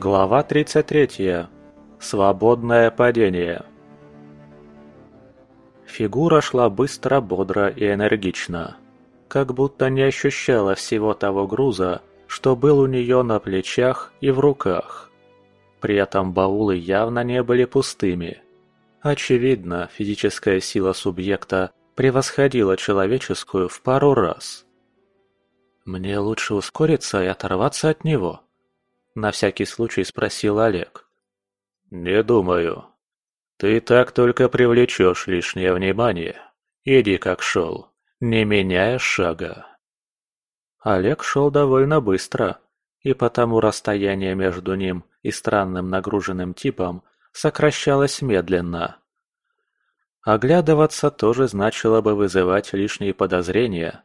Глава 33. Свободное падение. Фигура шла быстро, бодро и энергично. Как будто не ощущала всего того груза, что был у нее на плечах и в руках. При этом баулы явно не были пустыми. Очевидно, физическая сила субъекта превосходила человеческую в пару раз. «Мне лучше ускориться и оторваться от него?» На всякий случай спросил Олег. «Не думаю. Ты так только привлечешь лишнее внимание. Иди как шел, не меняя шага». Олег шел довольно быстро, и потому расстояние между ним и странным нагруженным типом сокращалось медленно. Оглядываться тоже значило бы вызывать лишние подозрения,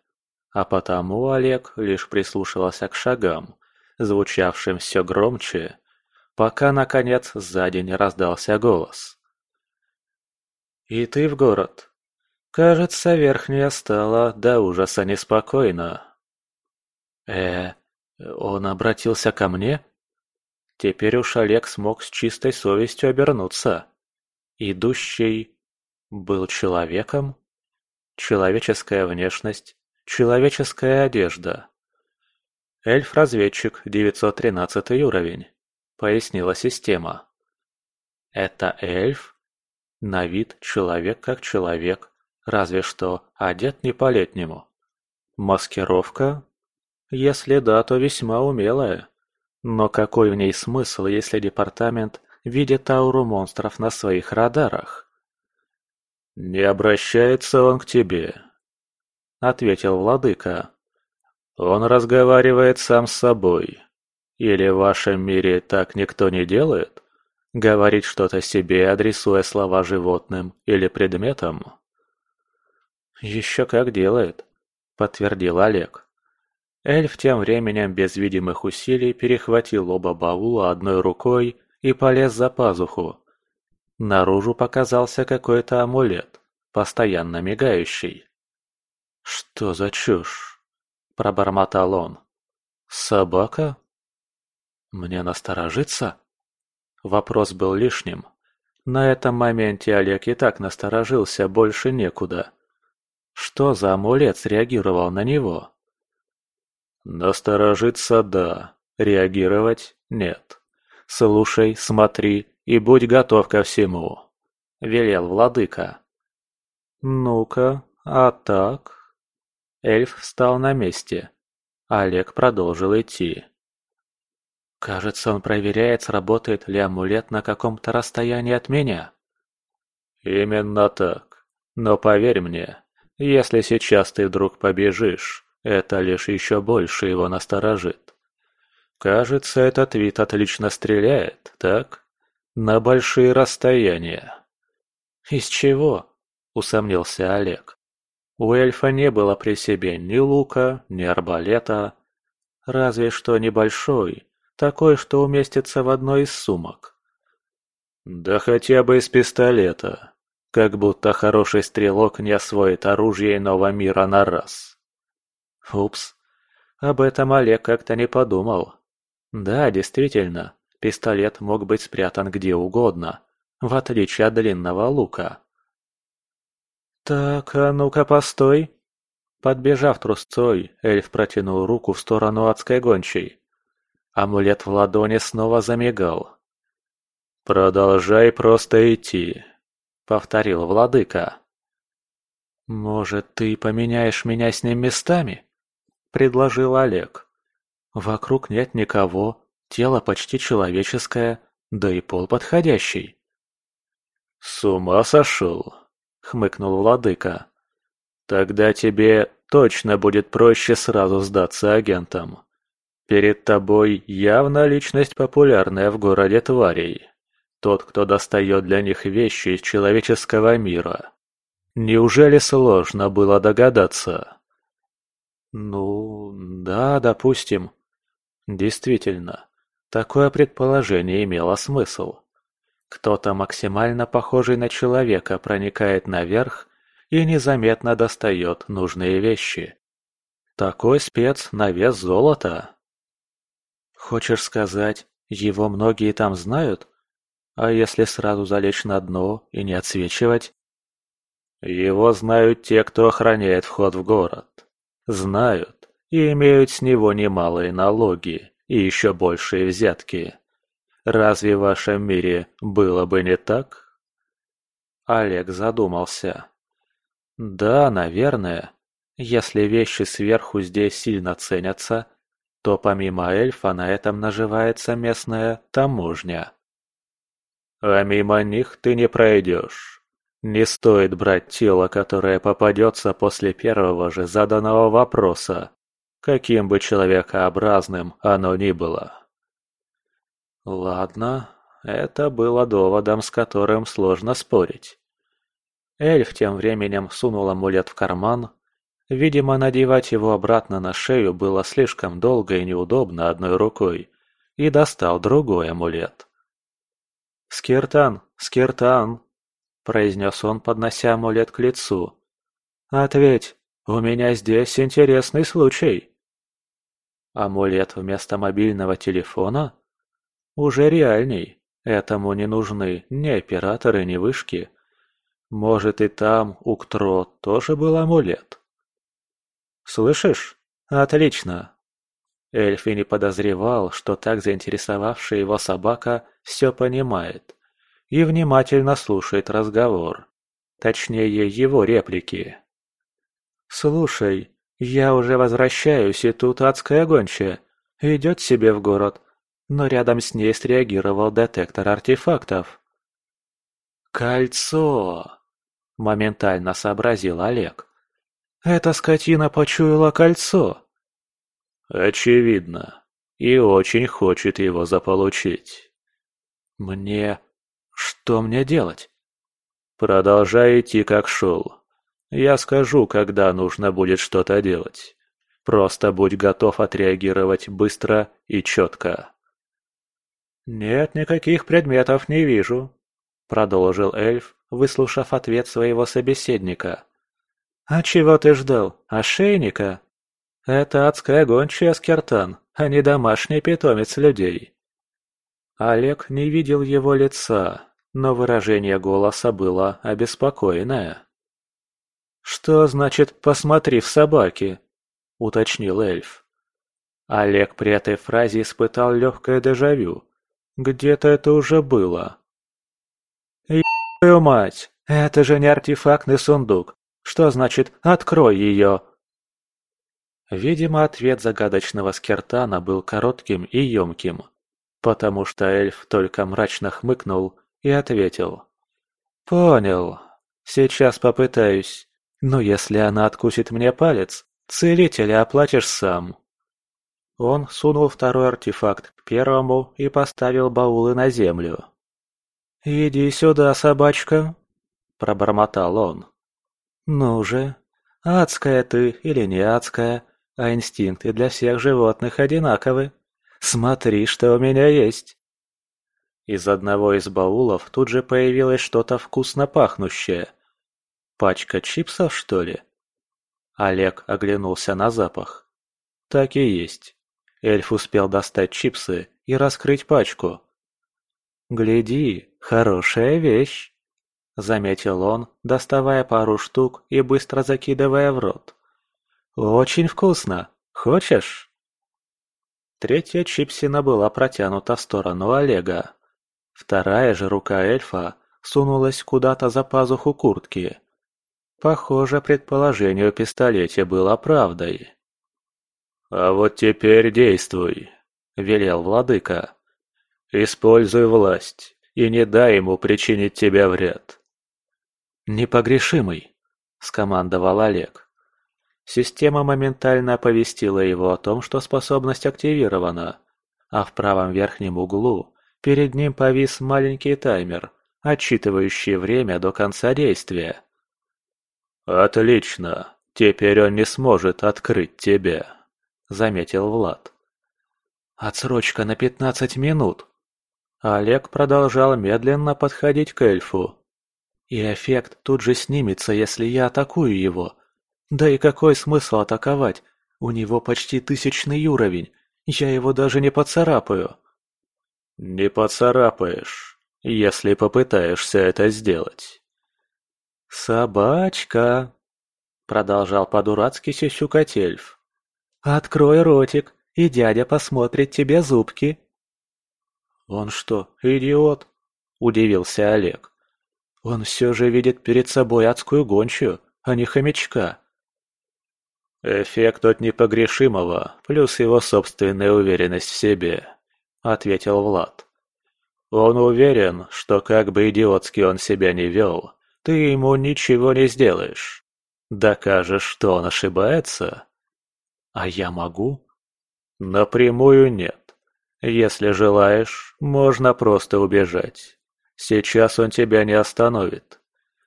а потому Олег лишь прислушивался к шагам, звучавшим все громче, пока, наконец, сзади не раздался голос. «И ты в город? Кажется, верхняя стала до ужаса неспокойно». «Э, он обратился ко мне?» Теперь уж Олег смог с чистой совестью обернуться. Идущий был человеком? Человеческая внешность, человеческая одежда. «Эльф-разведчик, 913 уровень», — пояснила система. «Это эльф? На вид человек как человек, разве что одет не по-летнему. Маскировка? Если да, то весьма умелая. Но какой в ней смысл, если департамент видит ауру монстров на своих радарах?» «Не обращается он к тебе», — ответил владыка. Он разговаривает сам с собой. Или в вашем мире так никто не делает? Говорит что-то себе, адресуя слова животным или предметам? «Еще как делает», — подтвердил Олег. Эльф тем временем без видимых усилий перехватил оба баула одной рукой и полез за пазуху. Наружу показался какой-то амулет, постоянно мигающий. «Что за чушь?» – пробормотал он. «Собака?» «Мне насторожиться?» Вопрос был лишним. На этом моменте Олег и так насторожился, больше некуда. Что за амулет среагировал на него? «Насторожиться – да, реагировать – нет. Слушай, смотри и будь готов ко всему», – велел владыка. «Ну-ка, а так?» Эльф встал на месте. Олег продолжил идти. Кажется, он проверяет, сработает ли амулет на каком-то расстоянии от меня. Именно так. Но поверь мне, если сейчас ты вдруг побежишь, это лишь еще больше его насторожит. Кажется, этот вид отлично стреляет, так? На большие расстояния. Из чего? Усомнился Олег. У эльфа не было при себе ни лука, ни арбалета, разве что небольшой, такой, что уместится в одной из сумок. Да хотя бы из пистолета, как будто хороший стрелок не освоит оружие иного мира на раз. Упс, об этом Олег как-то не подумал. Да, действительно, пистолет мог быть спрятан где угодно, в отличие от длинного лука. «Так, а ну-ка постой!» Подбежав трусцой, эльф протянул руку в сторону адской гончей. Амулет в ладони снова замигал. «Продолжай просто идти», — повторил владыка. «Может, ты поменяешь меня с ним местами?» — предложил Олег. «Вокруг нет никого, тело почти человеческое, да и пол подходящий». «С ума сошел!» — хмыкнул владыка. «Тогда тебе точно будет проще сразу сдаться агентам. Перед тобой явно личность популярная в городе тварей. Тот, кто достает для них вещи из человеческого мира. Неужели сложно было догадаться?» «Ну, да, допустим. Действительно, такое предположение имело смысл. Кто-то максимально похожий на человека проникает наверх и незаметно достает нужные вещи. Такой спец на вес золота. Хочешь сказать, Его многие там знают? А если сразу залечь на дно и не отсвечивать? Его знают те, кто охраняет вход в город. Знают и имеют с него немалые налоги и еще большие взятки. Разве в вашем мире было бы не так? Олег задумался. Да, наверное. Если вещи сверху здесь сильно ценятся, то помимо эльфа на этом наживается местная таможня. А мимо них ты не пройдешь. Не стоит брать тело, которое попадется после первого же заданного вопроса, каким бы человекообразным оно ни было. Ладно, это было доводом, с которым сложно спорить. Эльф тем временем сунул амулет в карман. Видимо, надевать его обратно на шею было слишком долго и неудобно одной рукой, и достал другой амулет. «Скиртан, Скиртан!» – произнес он, поднося амулет к лицу. «Ответь, у меня здесь интересный случай!» Амулет вместо мобильного телефона? Уже реальней. Этому не нужны ни операторы, ни вышки. Может и там, у Ктро, тоже был амулет. «Слышишь? Отлично!» Эльф и не подозревал, что так заинтересовавшая его собака все понимает и внимательно слушает разговор. Точнее, его реплики. «Слушай, я уже возвращаюсь, и тут адская гончая. Идет себе в город, но рядом с ней среагировал детектор артефактов. «Кольцо!» – моментально сообразил Олег. «Эта скотина почуяла кольцо!» «Очевидно. И очень хочет его заполучить». «Мне... что мне делать?» «Продолжай идти как шел. Я скажу, когда нужно будет что-то делать. Просто будь готов отреагировать быстро и четко». «Нет никаких предметов не вижу», — продолжил эльф, выслушав ответ своего собеседника. «А чего ты ждал? Ошейника? Это адская гончая Скертан, а не домашний питомец людей». Олег не видел его лица, но выражение голоса было обеспокоенное. «Что значит «посмотри в собаки»?» – уточнил эльф. Олег при этой фразе испытал легкое дежавю. Где-то это уже было. «Ё мать, это же не артефактный сундук. Что значит «открой ее»?» Видимо, ответ загадочного Скертана был коротким и емким, потому что эльф только мрачно хмыкнул и ответил. «Понял. Сейчас попытаюсь. Но если она откусит мне палец, целителя оплатишь сам. Он сунул второй артефакт к первому и поставил баулы на землю. «Иди сюда, собачка!» – пробормотал он. «Ну же, адская ты или не адская, а инстинкты для всех животных одинаковы. Смотри, что у меня есть!» Из одного из баулов тут же появилось что-то вкусно пахнущее – Пачка чипсов, что ли? Олег оглянулся на запах. Так и есть. Эльф успел достать чипсы и раскрыть пачку. «Гляди, хорошая вещь!» Заметил он, доставая пару штук и быстро закидывая в рот. «Очень вкусно! Хочешь?» Третья чипсина была протянута в сторону Олега. Вторая же рука эльфа сунулась куда-то за пазуху куртки. Похоже, предположение о пистолете было правдой. «А вот теперь действуй», — велел владыка. «Используй власть и не дай ему причинить тебе вред». «Непогрешимый», — скомандовал Олег. Система моментально оповестила его о том, что способность активирована, а в правом верхнем углу перед ним повис маленький таймер, отсчитывающий время до конца действия. «Отлично. Теперь он не сможет открыть тебя», — заметил Влад. «Отсрочка на пятнадцать минут». Олег продолжал медленно подходить к эльфу. «И эффект тут же снимется, если я атакую его. Да и какой смысл атаковать? У него почти тысячный уровень. Я его даже не поцарапаю». Не поцарапаешь, если попытаешься это сделать. «Собачка!» — продолжал по-дурацки сюсюкать эльф. «Открой ротик, и дядя посмотрит тебе зубки». «Он что, идиот?» — удивился Олег. «Он все же видит перед собой адскую гончую, а не хомячка». «Эффект от непогрешимого, плюс его собственная уверенность в себе», — ответил Влад. «Он уверен, что как бы идиотски он себя не вел, ты ему ничего не сделаешь. Докажешь, что он ошибается?» «А я могу?» «Напрямую нет. Если желаешь, можно просто убежать. Сейчас он тебя не остановит.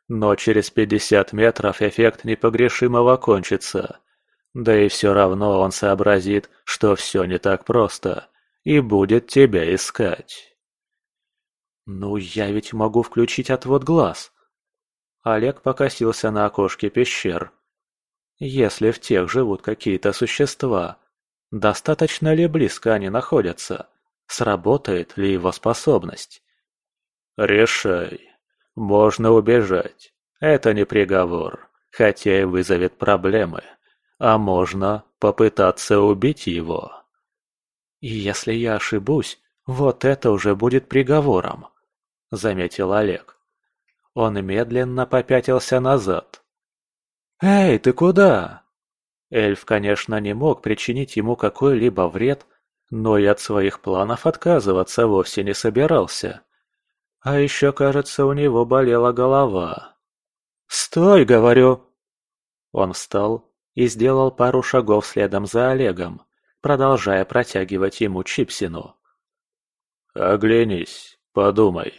Но через пятьдесят метров эффект непогрешимого кончится, да и все равно он сообразит, что все не так просто, и будет тебя искать. «Ну, я ведь могу включить отвод глаз». Олег покосился на окошке пещер. «Если в тех живут какие-то существа, достаточно ли близко они находятся? Сработает ли его способность?» «Решай. Можно убежать. Это не приговор, хотя и вызовет проблемы. А можно попытаться убить его. И если я ошибусь, вот это уже будет приговором, заметил Олег. Он медленно попятился назад. «Эй, ты куда?» Эльф, конечно, не мог причинить ему какой-либо вред, но и от своих планов отказываться вовсе не собирался. А еще, кажется, у него болела голова. «Стой, говорю!» Он встал и сделал пару шагов следом за Олегом, продолжая протягивать ему чипсину. «Оглянись, подумай.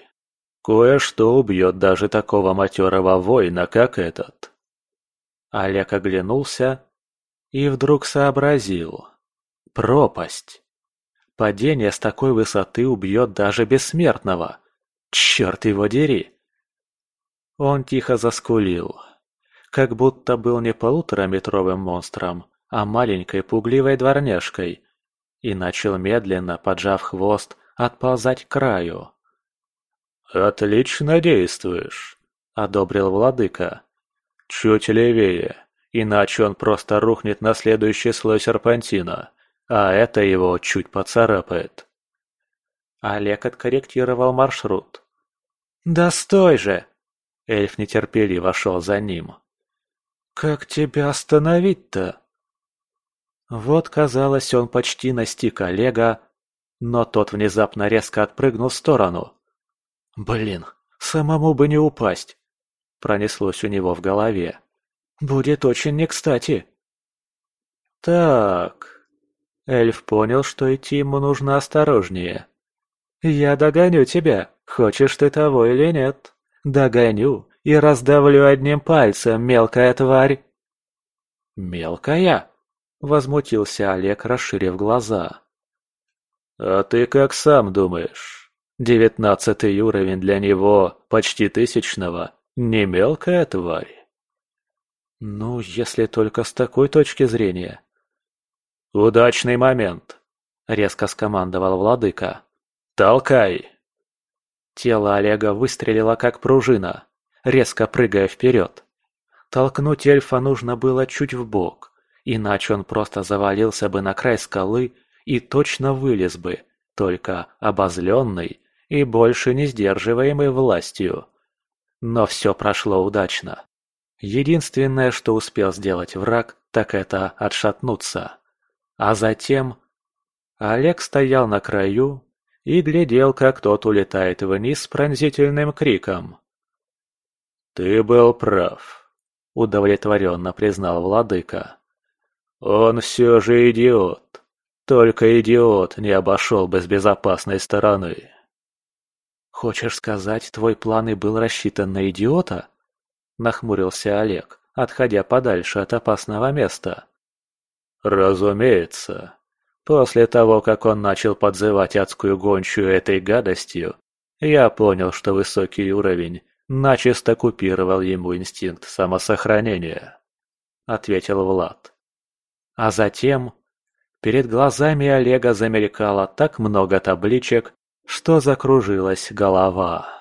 Кое-что убьет даже такого матерого воина, как этот». Олег оглянулся и вдруг сообразил. Пропасть. Падение с такой высоты убьет даже бессмертного. Черт его дери! Он тихо заскулил, как будто был не полутораметровым монстром, а маленькой пугливой дворняжкой, и начал медленно, поджав хвост, отползать к краю. «Отлично действуешь», — одобрил владыка. «Чуть левее, иначе он просто рухнет на следующий слой серпантина, а это его чуть поцарапает». Олег откорректировал маршрут. «Да стой же!» Эльф нетерпеливо шел за ним. «Как тебя остановить-то?» Вот, казалось, он почти настиг Олега, но тот внезапно резко отпрыгнул в сторону. «Блин, самому бы не упасть!» Пронеслось у него в голове. «Будет очень не кстати!» «Так...» Эльф понял, что идти ему нужно осторожнее. «Я догоню тебя, хочешь ты того или нет. Догоню и раздавлю одним пальцем, мелкая тварь!» «Мелкая?» – возмутился Олег, расширив глаза. «А ты как сам думаешь? Девятнадцатый уровень для него почти тысячного, не мелкая тварь?» «Ну, если только с такой точки зрения». «Удачный момент!» – резко скомандовал владыка. «Толкай!» Тело Олега выстрелило как пружина резко прыгая вперед. Толкнуть эльфа нужно было чуть в бок, иначе он просто завалился бы на край скалы и точно вылез бы, только обозленный и больше не сдерживаемый властью. Но все прошло удачно. Единственное, что успел сделать враг, так это отшатнуться. А затем... Олег стоял на краю и глядел, как тот улетает вниз с пронзительным криком. «Ты был прав», — удовлетворенно признал владыка. «Он все же идиот. Только идиот не обошел бы с безопасной стороны». «Хочешь сказать, твой план и был рассчитан на идиота?» — нахмурился Олег, отходя подальше от опасного места. «Разумеется. После того, как он начал подзывать адскую гончую этой гадостью, я понял, что высокий уровень начисто купировал ему инстинкт самосохранения», — ответил Влад. А затем перед глазами Олега замелькало так много табличек, что закружилась голова.